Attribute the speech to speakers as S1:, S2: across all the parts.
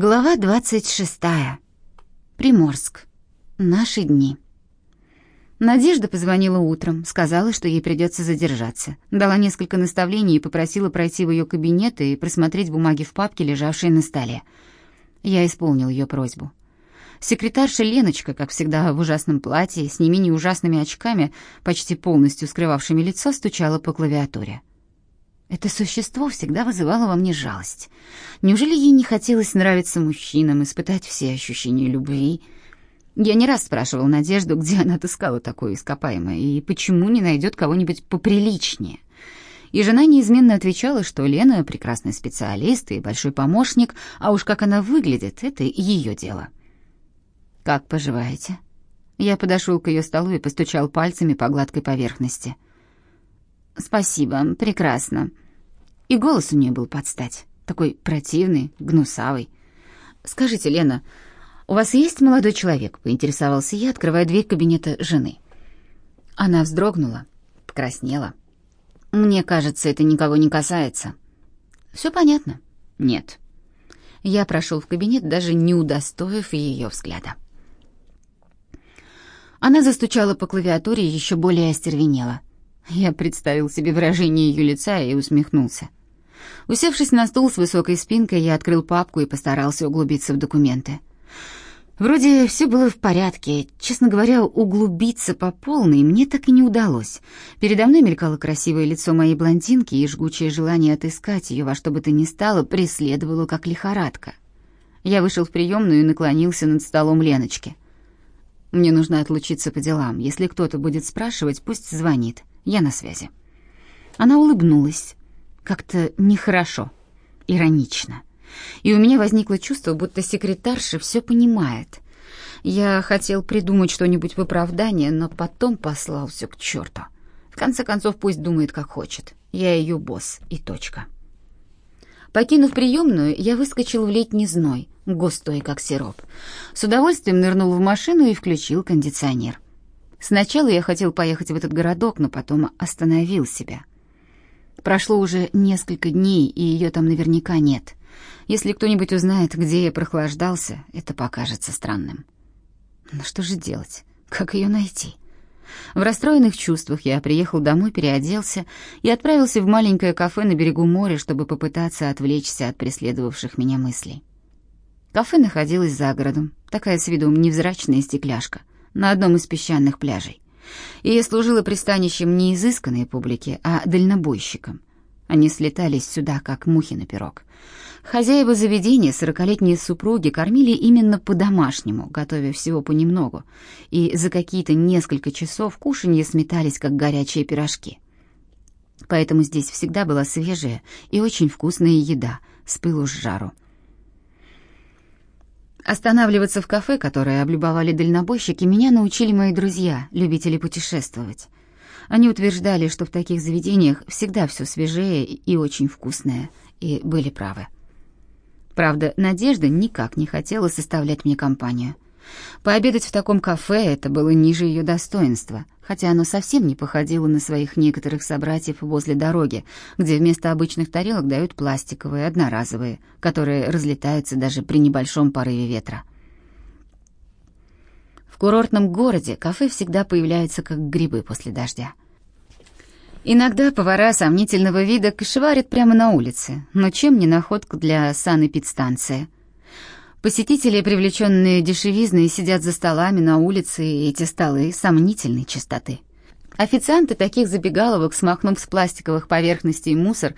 S1: Глава 26. Приморск. Наши дни. Надежда позвонила утром, сказала, что ей придется задержаться. Дала несколько наставлений и попросила пройти в ее кабинет и просмотреть бумаги в папке, лежавшие на столе. Я исполнил ее просьбу. Секретарша Леночка, как всегда в ужасном платье, с не менее ужасными очками, почти полностью скрывавшими лицо, стучала по клавиатуре. Это существо всегда вызывало во мне жалость. Неужели ей не хотелось нравиться мужчинам, испытать все ощущения любви? Я не раз спрашивал Надежду, где она отыскала такое ископаемое, и почему не найдет кого-нибудь поприличнее. И жена неизменно отвечала, что Лена прекрасный специалист и большой помощник, а уж как она выглядит, это ее дело. «Как поживаете?» Я подошел к ее столу и постучал пальцами по гладкой поверхности — «Спасибо, прекрасно». И голос у нее был под стать, такой противный, гнусавый. «Скажите, Лена, у вас есть молодой человек?» — поинтересовался я, открывая дверь кабинета жены. Она вздрогнула, покраснела. «Мне кажется, это никого не касается». «Все понятно?» «Нет». Я прошел в кабинет, даже не удостоив ее взгляда. Она застучала по клавиатуре и еще более остервенела. Я представил себе выражение ее лица и усмехнулся. Усевшись на стул с высокой спинкой, я открыл папку и постарался углубиться в документы. Вроде все было в порядке. Честно говоря, углубиться по полной мне так и не удалось. Передо мной мелькало красивое лицо моей блондинки, и жгучее желание отыскать ее во что бы то ни стало преследовало как лихорадка. Я вышел в приемную и наклонился над столом Леночки. «Мне нужно отлучиться по делам. Если кто-то будет спрашивать, пусть звонит. Я на связи. Она улыбнулась. Как-то нехорошо, иронично. И у меня возникло чувство, будто секретарша все понимает. Я хотел придумать что-нибудь в оправдание, но потом послал все к черту. В конце концов, пусть думает, как хочет. Я ее босс и точка. Покинув приемную, я выскочил в летний зной, густой, как сироп. С удовольствием нырнул в машину и включил кондиционер. Сначала я хотел поехать в этот городок, но потом остановил себя. Прошло уже несколько дней, и ее там наверняка нет. Если кто-нибудь узнает, где я прохлаждался, это покажется странным. Но что же делать? Как ее найти? В расстроенных чувствах я приехал домой, переоделся и отправился в маленькое кафе на берегу моря, чтобы попытаться отвлечься от преследовавших меня мыслей. Кафе находилось за городом, такая с виду невзрачная стекляшка на одном из песчаных пляжей. И служила пристанищем не изысканной публики, а дальнобойщикам. Они слетались сюда, как мухи на пирог. Хозяева заведения, сорокалетние супруги, кормили именно по-домашнему, готовя всего понемногу, и за какие-то несколько часов кушанье сметались, как горячие пирожки. Поэтому здесь всегда была свежая и очень вкусная еда, с пылу с жару. Останавливаться в кафе, которое облюбовали дальнобойщики, меня научили мои друзья, любители путешествовать. Они утверждали, что в таких заведениях всегда все свежее и очень вкусное, и были правы. Правда, Надежда никак не хотела составлять мне компанию — Пообедать в таком кафе это было ниже ее достоинства, хотя оно совсем не походило на своих некоторых собратьев возле дороги, где вместо обычных тарелок дают пластиковые, одноразовые, которые разлетаются даже при небольшом порыве ветра. В курортном городе кафе всегда появляются как грибы после дождя. Иногда повара сомнительного вида кошеварят прямо на улице, но чем не находка для санэпидстанции — Посетители, привлеченные дешевизной, сидят за столами на улице, и эти столы сомнительной чистоты. Официанты таких забегаловок, смахнув с пластиковых поверхностей мусор,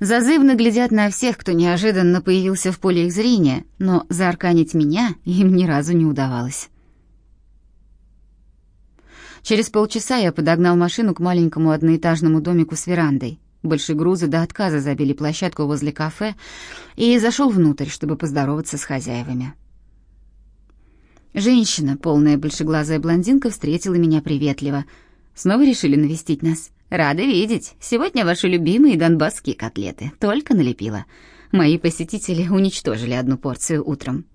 S1: зазывно глядят на всех, кто неожиданно появился в поле их зрения, но заарканить меня им ни разу не удавалось. Через полчаса я подогнал машину к маленькому одноэтажному домику с верандой. Большегрузы до отказа забили площадку возле кафе и зашел внутрь, чтобы поздороваться с хозяевами. Женщина, полная большеглазая блондинка, встретила меня приветливо. Снова решили навестить нас. Рада видеть. Сегодня ваши любимые донбасские котлеты. Только налепила. Мои посетители уничтожили одну порцию утром.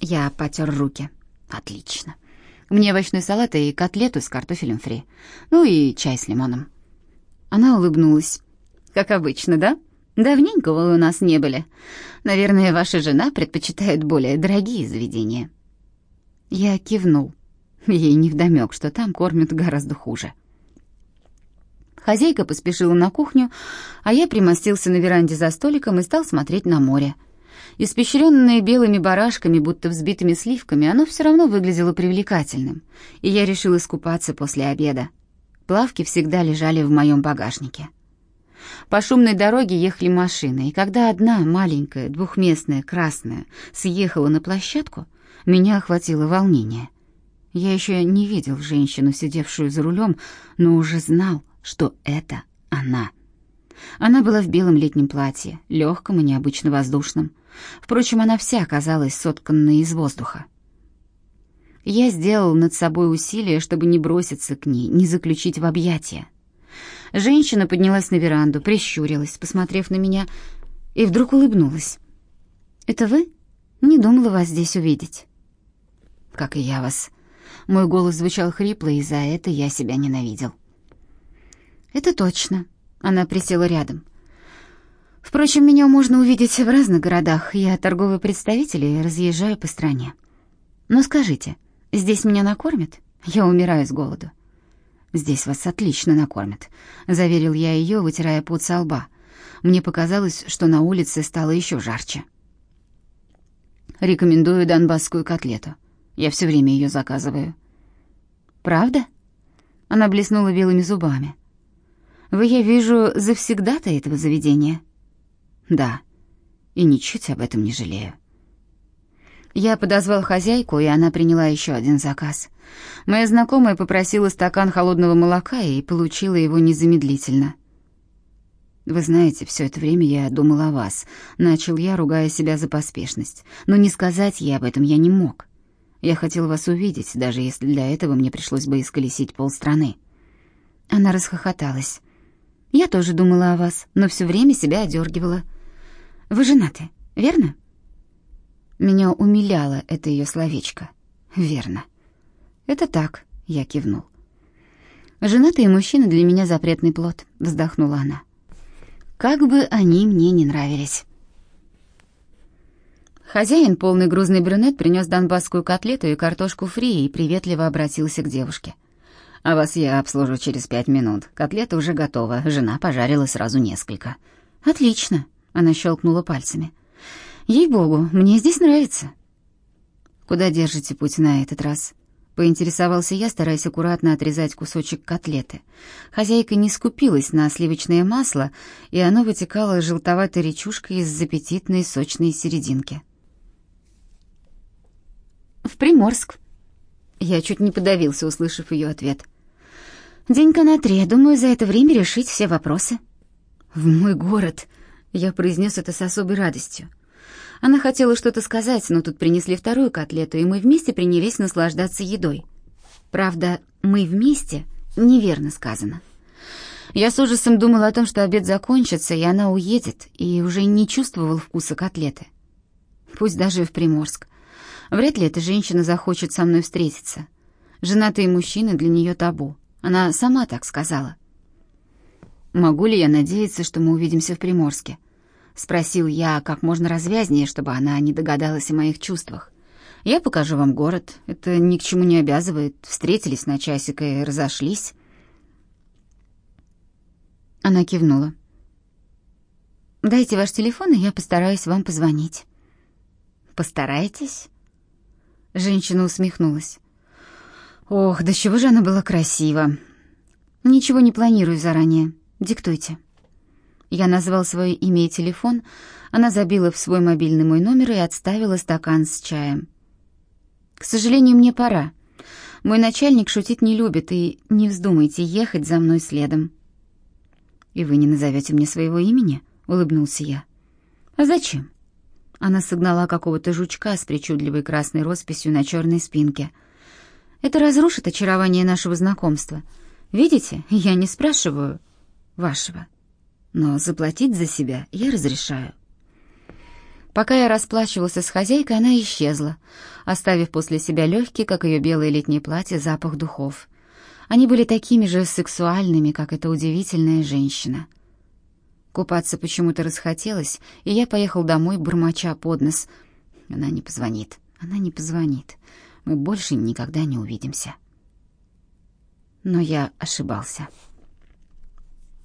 S1: Я потер руки. Отлично. Мне овощной салат и котлету с картофелем фри. Ну и чай с лимоном. Она улыбнулась. Как обычно, да? Давненько вы у нас не были. Наверное, ваша жена предпочитает более дорогие заведения». Я кивнул. Ей невдомёк, что там кормят гораздо хуже. Хозяйка поспешила на кухню, а я примостился на веранде за столиком и стал смотреть на море. Испещренное белыми барашками, будто взбитыми сливками, оно все равно выглядело привлекательным, и я решил искупаться после обеда. Плавки всегда лежали в моем багажнике. По шумной дороге ехали машины, и когда одна маленькая, двухместная, красная съехала на площадку, меня охватило волнение. Я еще не видел женщину, сидевшую за рулем, но уже знал, что это она. Она была в белом летнем платье, легком и необычно воздушном. Впрочем, она вся оказалась сотканной из воздуха. Я сделал над собой усилие, чтобы не броситься к ней, не заключить в объятия. Женщина поднялась на веранду, прищурилась, посмотрев на меня, и вдруг улыбнулась. «Это вы? Не думала вас здесь увидеть». «Как и я вас». Мой голос звучал хрипло, и за это я себя ненавидел. «Это точно». Она присела рядом. «Впрочем, меня можно увидеть в разных городах. Я торговый представитель и разъезжаю по стране. Но скажите, здесь меня накормят? Я умираю с голоду». «Здесь вас отлично накормят», — заверил я ее, вытирая пот со лба. Мне показалось, что на улице стало еще жарче. «Рекомендую донбасскую котлету. Я все время ее заказываю». «Правда?» Она блеснула белыми зубами. Вы, я вижу, завсегдата этого заведения. Да. И ничуть об этом не жалею. Я подозвал хозяйку, и она приняла еще один заказ. Моя знакомая попросила стакан холодного молока и получила его незамедлительно. Вы знаете, все это время я думал о вас. Начал я, ругая себя за поспешность, но не сказать ей об этом я не мог. Я хотел вас увидеть, даже если для этого мне пришлось бы исколесить полстраны. Она расхохоталась. Я тоже думала о вас, но все время себя одергивала. Вы женаты, верно? Меня умиляло это ее словечко. Верно. Это так, я кивнул. Женатые мужчины для меня запретный плод, вздохнула она. Как бы они мне не нравились. Хозяин, полный грузный брюнет, принес донбасскую котлету и картошку фри и приветливо обратился к девушке. А вас я обслужу через пять минут. Котлета уже готова. Жена пожарила сразу несколько. Отлично. Она щелкнула пальцами. Ей-богу, мне здесь нравится. Куда держите путь на этот раз? Поинтересовался я, стараясь аккуратно отрезать кусочек котлеты. Хозяйка не скупилась на сливочное масло, и оно вытекало желтоватой речушкой из аппетитной сочной серединки. «В Приморск», я чуть не подавился, услышав ее ответ. Денька на три, думаю, за это время решить все вопросы. В мой город. Я произнес это с особой радостью. Она хотела что-то сказать, но тут принесли вторую котлету, и мы вместе принялись наслаждаться едой. Правда, мы вместе неверно сказано. Я с ужасом думал о том, что обед закончится, и она уедет, и уже не чувствовал вкуса котлеты. Пусть даже в Приморск. Вряд ли эта женщина захочет со мной встретиться. Женатые мужчины для нее табу. Она сама так сказала. «Могу ли я надеяться, что мы увидимся в Приморске?» Спросил я как можно развязнее, чтобы она не догадалась о моих чувствах. «Я покажу вам город. Это ни к чему не обязывает. Встретились на часик и разошлись». Она кивнула. «Дайте ваш телефон, и я постараюсь вам позвонить». «Постарайтесь?» Женщина усмехнулась. Ох, да чего же она была красива. Ничего не планирую заранее. Диктуйте. Я назвал свое имя и телефон. Она забила в свой мобильный мой номер и отставила стакан с чаем. К сожалению, мне пора. Мой начальник шутить не любит, и не вздумайте ехать за мной следом. И вы не назовете мне своего имени? улыбнулся я. А зачем? Она согнала какого-то жучка с причудливой красной росписью на черной спинке. Это разрушит очарование нашего знакомства. Видите, я не спрашиваю вашего. Но заплатить за себя я разрешаю. Пока я расплачивался с хозяйкой, она исчезла, оставив после себя легкий, как ее белое летнее платье, запах духов. Они были такими же сексуальными, как эта удивительная женщина. Купаться почему-то расхотелось, и я поехал домой, бормоча под нос. Она не позвонит, она не позвонит. Мы больше никогда не увидимся. Но я ошибался.